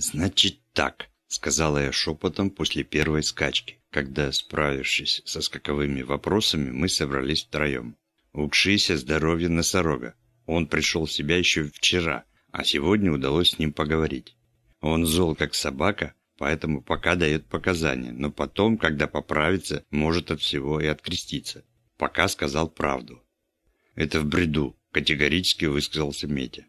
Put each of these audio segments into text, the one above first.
«Значит так», — сказала я шепотом после первой скачки, когда, справившись со скаковыми вопросами, мы собрались втроем. «Укшися здоровье носорога. Он пришел в себя еще вчера, а сегодня удалось с ним поговорить. Он зол, как собака, поэтому пока дает показания, но потом, когда поправится, может от всего и откреститься. Пока сказал правду. Это в бреду, категорически высказался Метя.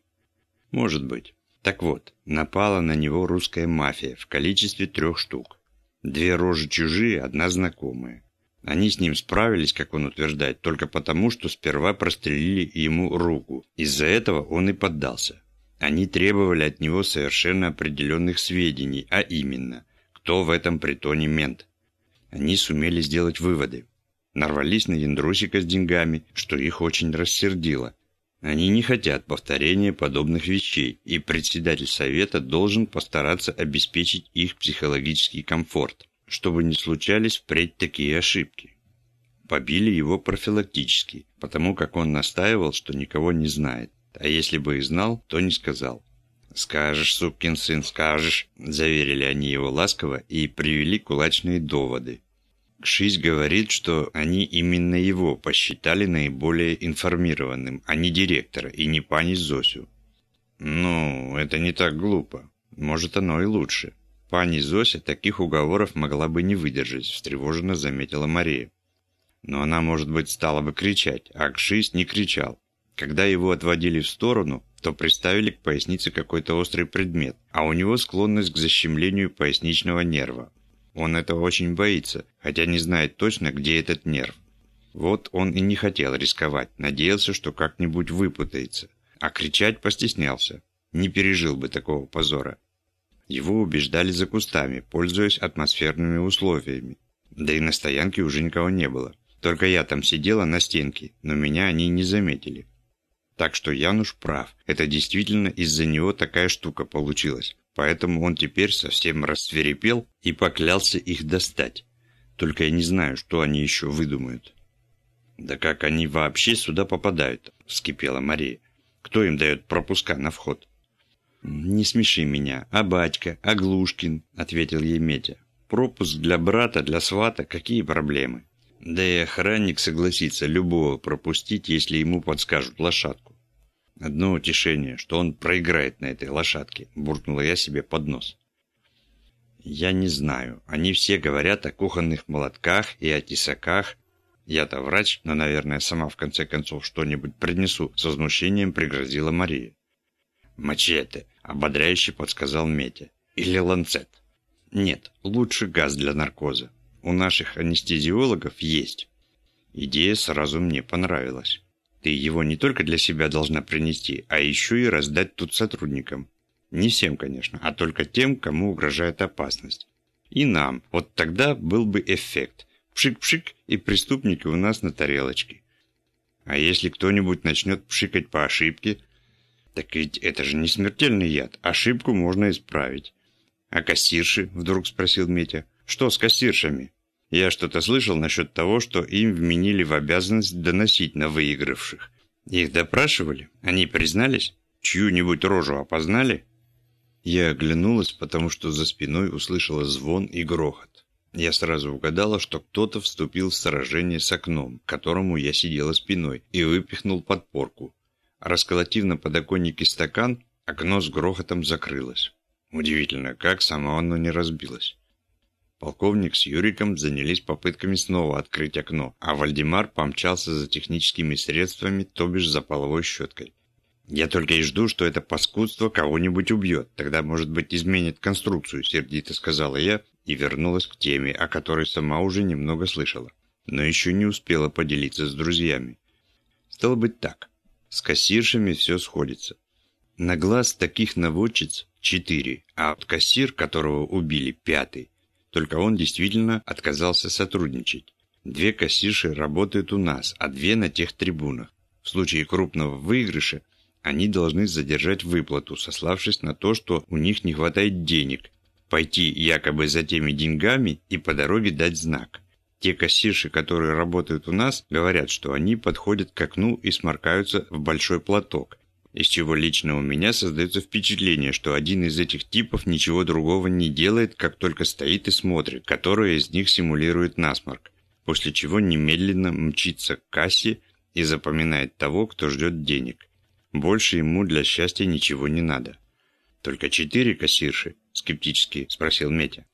Может быть. Так вот, напала на него русская мафия в количестве трех штук. Две рожи чужие, одна знакомая. Они с ним справились, как он утверждает, только потому, что сперва прострелили ему руку. Из-за этого он и поддался. Они требовали от него совершенно определенных сведений, а именно, кто в этом притоне мент. Они сумели сделать выводы. Нарвались на Яндросика с деньгами, что их очень рассердило. Они не хотят повторения подобных вещей, и председатель совета должен постараться обеспечить их психологический комфорт, чтобы не случались впредь такие ошибки. Побили его профилактически, потому как он настаивал, что никого не знает. А если бы и знал, то не сказал. «Скажешь, сукин сын, скажешь», – заверили они его ласково и привели кулачные доводы. Кшись говорит, что они именно его посчитали наиболее информированным, а не директора и не пани Зосю. Ну, это не так глупо. Может, оно и лучше. Пани Зося таких уговоров могла бы не выдержать, встревоженно заметила Мария. Но она, может быть, стала бы кричать, а Кшись не кричал. Когда его отводили в сторону, то приставили к пояснице какой-то острый предмет, а у него склонность к защемлению поясничного нерва. Он этого очень боится, хотя не знает точно, где этот нерв. Вот он и не хотел рисковать, надеялся, что как-нибудь выпутается. А кричать постеснялся. Не пережил бы такого позора. Его убеждали за кустами, пользуясь атмосферными условиями. Да и на стоянке уже никого не было. Только я там сидела на стенке, но меня они не заметили. Так что Януш прав. Это действительно из-за него такая штука получилась. Поэтому он теперь совсем рассверепел и поклялся их достать. Только я не знаю, что они еще выдумают. «Да как они вообще сюда попадают?» – вскипела Мария. «Кто им дает пропуска на вход?» «Не смеши меня. А батька? А Глушкин?» – ответил ей Метя. «Пропуск для брата, для свата – какие проблемы?» Да и охранник согласится любого пропустить, если ему подскажут лошадку. Одно утешение, что он проиграет на этой лошадке, буркнула я себе под нос. Я не знаю. Они все говорят о кухонных молотках и о тесаках. Я-то врач, но, наверное, сама в конце концов что-нибудь принесу. С возмущением пригрозила Мария. Мачете, ободряюще подсказал Метя. Или ланцет. Нет, лучше газ для наркоза. У наших анестезиологов есть. Идея сразу мне понравилась. Ты его не только для себя должна принести, а еще и раздать тут сотрудникам. Не всем, конечно, а только тем, кому угрожает опасность. И нам. Вот тогда был бы эффект. Пшик-пшик, и преступники у нас на тарелочке. А если кто-нибудь начнет пшикать по ошибке? Так ведь это же не смертельный яд. Ошибку можно исправить. А кассирши? Вдруг спросил Метя. Что с кассиршами? Я что-то слышал насчет того, что им вменили в обязанность доносить на выигравших. Их допрашивали? Они признались? Чью-нибудь рожу опознали? Я оглянулась, потому что за спиной услышала звон и грохот. Я сразу угадала, что кто-то вступил в сражение с окном, к которому я сидела спиной, и выпихнул подпорку. Расколотив на подоконнике стакан, окно с грохотом закрылось. Удивительно, как само оно не разбилось. Полковник с Юриком занялись попытками снова открыть окно, а Вальдемар помчался за техническими средствами, то бишь за половой щеткой. «Я только и жду, что это паскудство кого-нибудь убьет, тогда, может быть, изменит конструкцию», – сердито сказала я и вернулась к теме, о которой сама уже немного слышала, но еще не успела поделиться с друзьями. Стало быть так, с кассиршами все сходится. На глаз таких наводчиц четыре, а от кассир, которого убили, пятый. Только он действительно отказался сотрудничать. Две кассирши работают у нас, а две на тех трибунах. В случае крупного выигрыша они должны задержать выплату, сославшись на то, что у них не хватает денег, пойти якобы за теми деньгами и по дороге дать знак. Те кассирши, которые работают у нас, говорят, что они подходят к окну и сморкаются в большой платок. Из чего лично у меня создается впечатление, что один из этих типов ничего другого не делает, как только стоит и смотрит, которая из них симулирует насморк, после чего немедленно мчится к кассе и запоминает того, кто ждет денег. Больше ему для счастья ничего не надо. «Только четыре кассирши?» – скептически спросил Метя.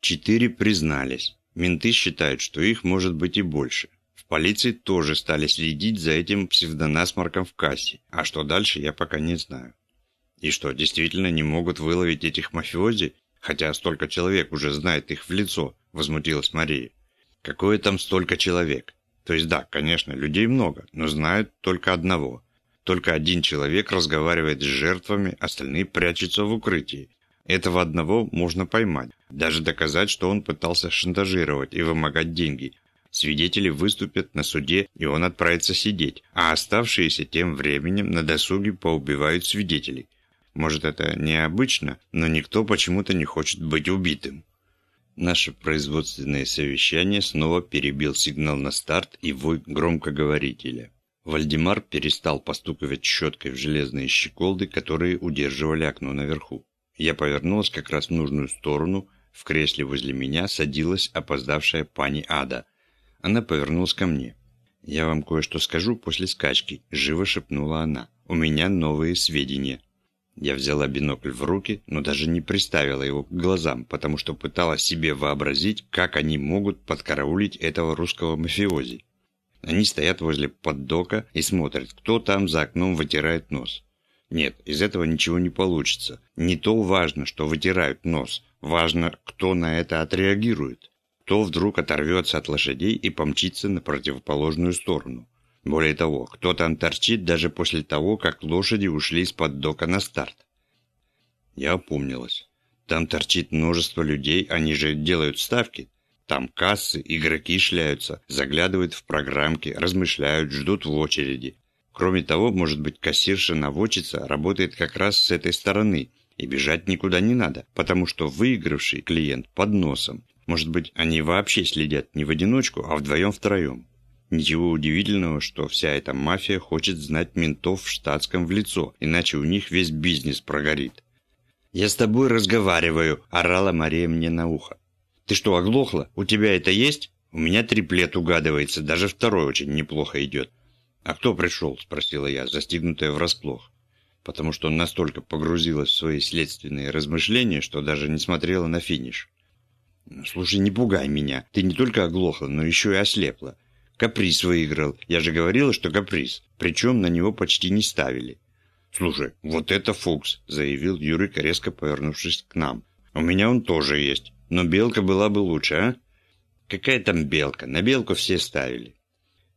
«Четыре признались. Менты считают, что их может быть и больше. Полиции тоже стали следить за этим псевдонасморком в кассе, а что дальше, я пока не знаю. И что, действительно не могут выловить этих мафиози, хотя столько человек уже знает их в лицо, возмутилась Мария. Какое там столько человек? То есть да, конечно, людей много, но знают только одного. Только один человек разговаривает с жертвами, остальные прячутся в укрытии. Этого одного можно поймать, даже доказать, что он пытался шантажировать и вымогать деньги, Свидетели выступят на суде, и он отправится сидеть, а оставшиеся тем временем на досуге поубивают свидетелей. Может, это необычно, но никто почему-то не хочет быть убитым. Наше производственное совещание снова перебил сигнал на старт и вой громкоговорителя. Вальдемар перестал постукивать щеткой в железные щеколды, которые удерживали окно наверху. Я повернулась как раз в нужную сторону. В кресле возле меня садилась опоздавшая пани Ада – она повернулась ко мне. «Я вам кое-что скажу после скачки», – живо шепнула она. «У меня новые сведения». Я взяла бинокль в руки, но даже не приставила его к глазам, потому что пыталась себе вообразить, как они могут подкараулить этого русского мафиози. Они стоят возле поддока и смотрят, кто там за окном вытирает нос. Нет, из этого ничего не получится. Не то важно, что вытирают нос. Важно, кто на это отреагирует кто вдруг оторвется от лошадей и помчится на противоположную сторону. Более того, кто там торчит даже после того, как лошади ушли из-под дока на старт. Я опомнилась. Там торчит множество людей, они же делают ставки. Там кассы, игроки шляются, заглядывают в программки, размышляют, ждут в очереди. Кроме того, может быть, кассирша-наводчица работает как раз с этой стороны, и бежать никуда не надо, потому что выигравший клиент под носом, может быть, они вообще следят не в одиночку, а вдвоем-втроем. Ничего удивительного, что вся эта мафия хочет знать ментов в штатском в лицо, иначе у них весь бизнес прогорит. «Я с тобой разговариваю», – орала Мария мне на ухо. «Ты что, оглохла? У тебя это есть? У меня триплет угадывается, даже второй очень неплохо идет». «А кто пришел?» – спросила я, застигнутая врасплох. Потому что настолько погрузилась в свои следственные размышления, что даже не смотрела на финиш. «Слушай, не пугай меня. Ты не только оглохла, но еще и ослепла. Каприз выиграл. Я же говорила, что каприз. Причем на него почти не ставили». «Слушай, вот это Фукс», — заявил Юрик, резко повернувшись к нам. «У меня он тоже есть. Но белка была бы лучше, а?» «Какая там белка? На белку все ставили».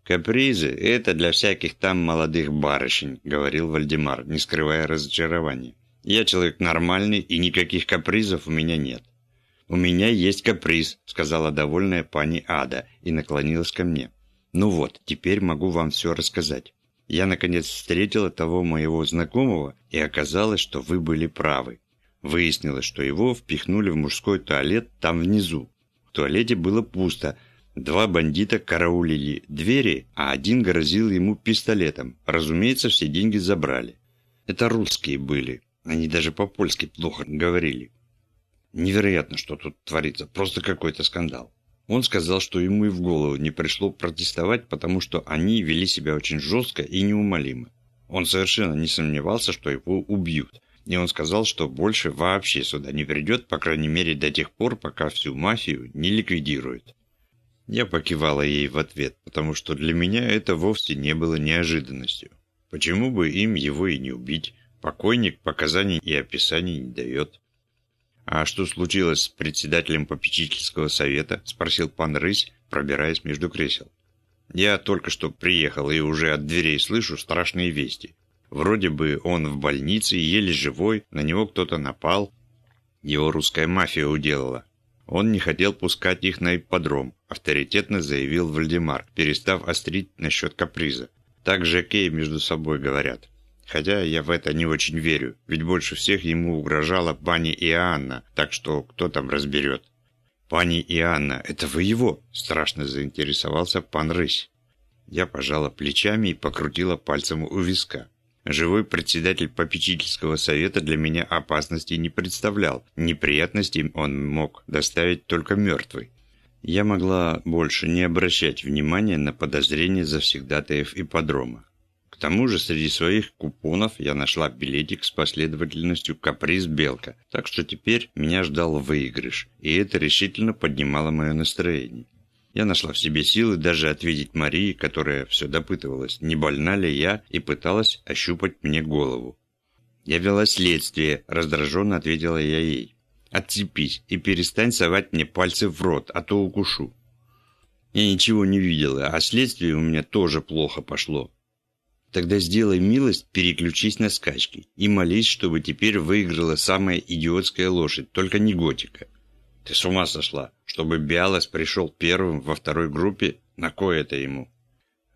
«Капризы — это для всяких там молодых барышень», — говорил Вальдемар, не скрывая разочарования. «Я человек нормальный, и никаких капризов у меня нет. «У меня есть каприз», — сказала довольная пани Ада и наклонилась ко мне. «Ну вот, теперь могу вам все рассказать. Я, наконец, встретила того моего знакомого, и оказалось, что вы были правы. Выяснилось, что его впихнули в мужской туалет там внизу. В туалете было пусто. Два бандита караулили двери, а один грозил ему пистолетом. Разумеется, все деньги забрали. Это русские были. Они даже по-польски плохо говорили. Невероятно, что тут творится. Просто какой-то скандал. Он сказал, что ему и в голову не пришло протестовать, потому что они вели себя очень жестко и неумолимо. Он совершенно не сомневался, что его убьют. И он сказал, что больше вообще сюда не придет, по крайней мере до тех пор, пока всю мафию не ликвидирует. Я покивала ей в ответ, потому что для меня это вовсе не было неожиданностью. Почему бы им его и не убить? Покойник показаний и описаний не дает. «А что случилось с председателем попечительского совета?» – спросил пан Рысь, пробираясь между кресел. «Я только что приехал и уже от дверей слышу страшные вести. Вроде бы он в больнице, еле живой, на него кто-то напал. Его русская мафия уделала. Он не хотел пускать их на ипподром», – авторитетно заявил Вальдемар, перестав острить насчет каприза. «Так же Кей между собой говорят». Хотя я в это не очень верю, ведь больше всех ему угрожала пани Иоанна, так что кто там разберет. «Пани Иоанна, это вы его?» – страшно заинтересовался пан Рысь. Я пожала плечами и покрутила пальцем у виска. Живой председатель попечительского совета для меня опасности не представлял. Неприятностей он мог доставить только мертвый. Я могла больше не обращать внимания на подозрения завсегдатаев ипподрома. Тому же среди своих купонов я нашла билетик с последовательностью каприз-белка, так что теперь меня ждал выигрыш, и это решительно поднимало мое настроение. Я нашла в себе силы даже ответить Марии, которая все допытывалась, не больна ли я, и пыталась ощупать мне голову. «Я вела следствие», – раздраженно ответила я ей. «Отцепись и перестань совать мне пальцы в рот, а то укушу». Я ничего не видела, а следствие у меня тоже плохо пошло. Тогда сделай милость, переключись на скачки и молись, чтобы теперь выиграла самая идиотская лошадь, только не готика. Ты с ума сошла, чтобы Биалас пришел первым во второй группе? На кое это ему?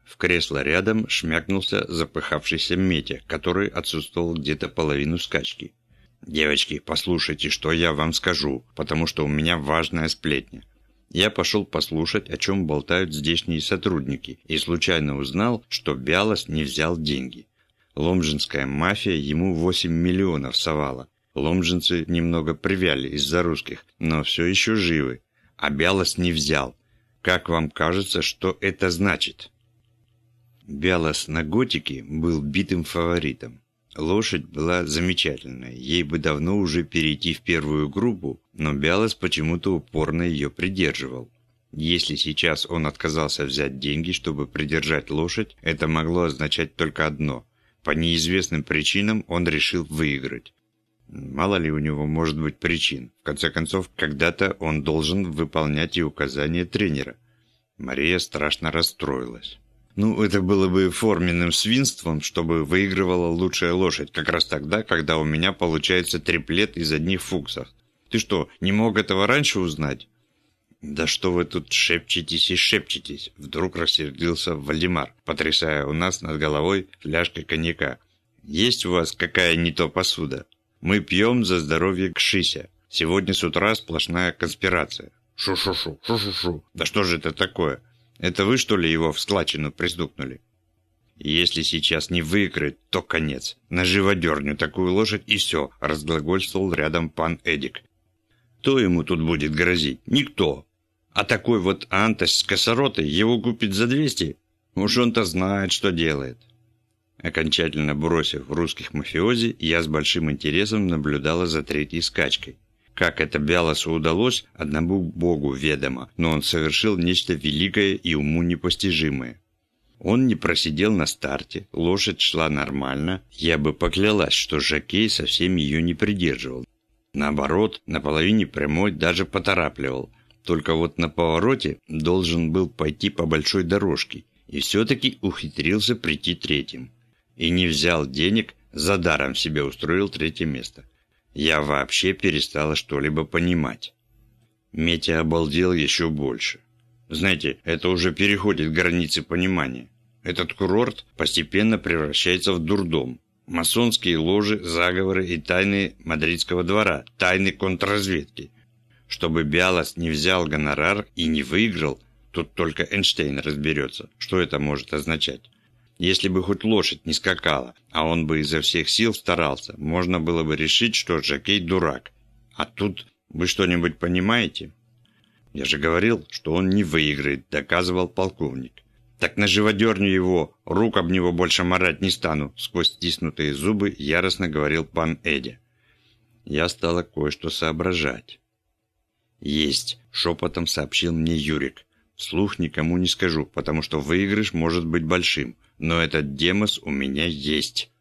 В кресло рядом шмякнулся запыхавшийся Метя, который отсутствовал где-то половину скачки. «Девочки, послушайте, что я вам скажу, потому что у меня важная сплетня. Я пошел послушать, о чем болтают здешние сотрудники, и случайно узнал, что Бялос не взял деньги. Ломжинская мафия ему 8 миллионов совала. Ломжинцы немного привяли из-за русских, но все еще живы. А Бялос не взял. Как вам кажется, что это значит? Бялос на готике был битым фаворитом. Лошадь была замечательная, ей бы давно уже перейти в первую группу, но Бялос почему-то упорно ее придерживал. Если сейчас он отказался взять деньги, чтобы придержать лошадь, это могло означать только одно. По неизвестным причинам он решил выиграть. Мало ли у него может быть причин. В конце концов, когда-то он должен выполнять и указания тренера. Мария страшно расстроилась. Ну, это было бы форменным свинством, чтобы выигрывала лучшая лошадь, как раз тогда, когда у меня получается триплет из одних фуксов. Ты что, не мог этого раньше узнать? Да что вы тут шепчетесь и шепчетесь? Вдруг рассердился Вальдемар, потрясая у нас над головой фляжкой коньяка. Есть у вас какая не то посуда? Мы пьем за здоровье Кшися. Сегодня с утра сплошная конспирация. Шу-шу-шу, шу-шу-шу. Да что же это такое? Это вы, что ли, его в складчину пристукнули? Если сейчас не выиграет, то конец. На живодерню такую лошадь и все, разглагольствовал рядом пан Эдик. Кто ему тут будет грозить? Никто. А такой вот Антос с косоротой его купит за 200? Уж он-то знает, что делает. Окончательно бросив русских мафиози, я с большим интересом наблюдала за третьей скачкой. Как это Бялосу удалось, одному богу ведомо, но он совершил нечто великое и уму непостижимое. Он не просидел на старте, лошадь шла нормально, я бы поклялась, что Жакей совсем ее не придерживал. Наоборот, на половине прямой даже поторапливал. Только вот на повороте должен был пойти по большой дорожке, и все-таки ухитрился прийти третьим. И не взял денег, за даром себе устроил третье место. Я вообще перестала что-либо понимать. Метя обалдел еще больше. Знаете, это уже переходит границы понимания. Этот курорт постепенно превращается в дурдом. Масонские ложи, заговоры и тайны мадридского двора, тайны контрразведки. Чтобы Биалас не взял гонорар и не выиграл, тут только Эйнштейн разберется, что это может означать. Если бы хоть лошадь не скакала, а он бы изо всех сил старался, можно было бы решить, что Жакей дурак. А тут вы что-нибудь понимаете? Я же говорил, что он не выиграет, доказывал полковник. Так на живодерню его, рук об него больше марать не стану, сквозь стиснутые зубы яростно говорил пан Эдя. Я стала кое-что соображать. «Есть», — шепотом сообщил мне Юрик. Слух никому не скажу, потому что выигрыш может быть большим, но этот демос у меня есть.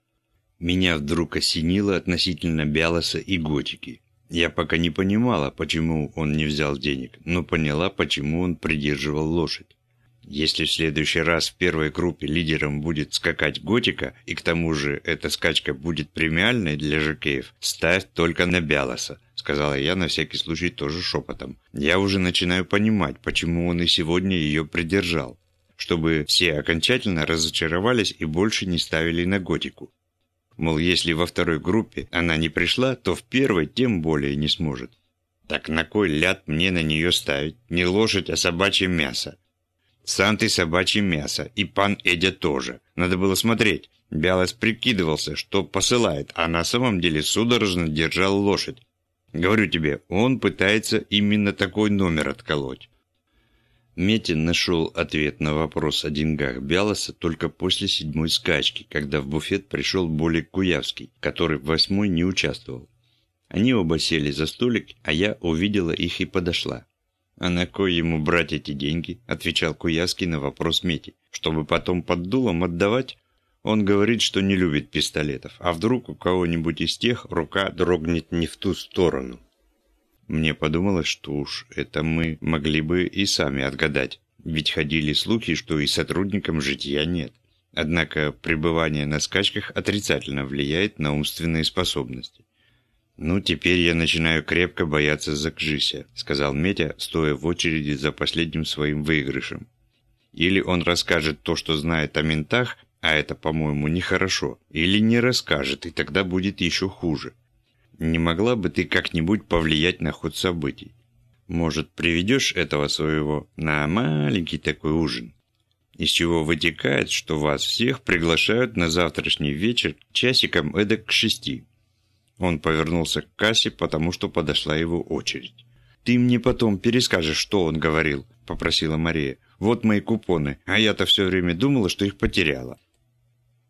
Меня вдруг осенило относительно Бялоса и Готики. Я пока не понимала, почему он не взял денег, но поняла, почему он придерживал лошадь. Если в следующий раз в первой группе лидером будет скакать Готика, и к тому же эта скачка будет премиальной для жокеев, ставь только на Бялоса, сказала я на всякий случай тоже шепотом. Я уже начинаю понимать, почему он и сегодня ее придержал. Чтобы все окончательно разочаровались и больше не ставили на Готику. Мол, если во второй группе она не пришла, то в первой тем более не сможет. Так на кой ляд мне на нее ставить? Не лошадь, а собачье мясо. Сам ты собачье мясо, и пан Эдя тоже. Надо было смотреть. Бялос прикидывался, что посылает, а на самом деле судорожно держал лошадь. Говорю тебе, он пытается именно такой номер отколоть. Метин нашел ответ на вопрос о деньгах Бялоса только после седьмой скачки, когда в буфет пришел Болик Куявский, который в восьмой не участвовал. Они оба сели за столик, а я увидела их и подошла. «А на кой ему брать эти деньги?» – отвечал Куявский на вопрос Мети. «Чтобы потом под дулом отдавать?» Он говорит, что не любит пистолетов, а вдруг у кого-нибудь из тех рука дрогнет не в ту сторону. Мне подумалось, что уж это мы могли бы и сами отгадать, ведь ходили слухи, что и сотрудникам житья нет. Однако пребывание на скачках отрицательно влияет на умственные способности. «Ну, теперь я начинаю крепко бояться Закжися», — сказал Метя, стоя в очереди за последним своим выигрышем. «Или он расскажет то, что знает о ментах, а это, по-моему, нехорошо, или не расскажет, и тогда будет еще хуже. Не могла бы ты как-нибудь повлиять на ход событий? Может, приведешь этого своего на маленький такой ужин? Из чего вытекает, что вас всех приглашают на завтрашний вечер часиком эдак к шести. Он повернулся к кассе, потому что подошла его очередь. «Ты мне потом перескажешь, что он говорил», – попросила Мария. «Вот мои купоны, а я-то все время думала, что их потеряла».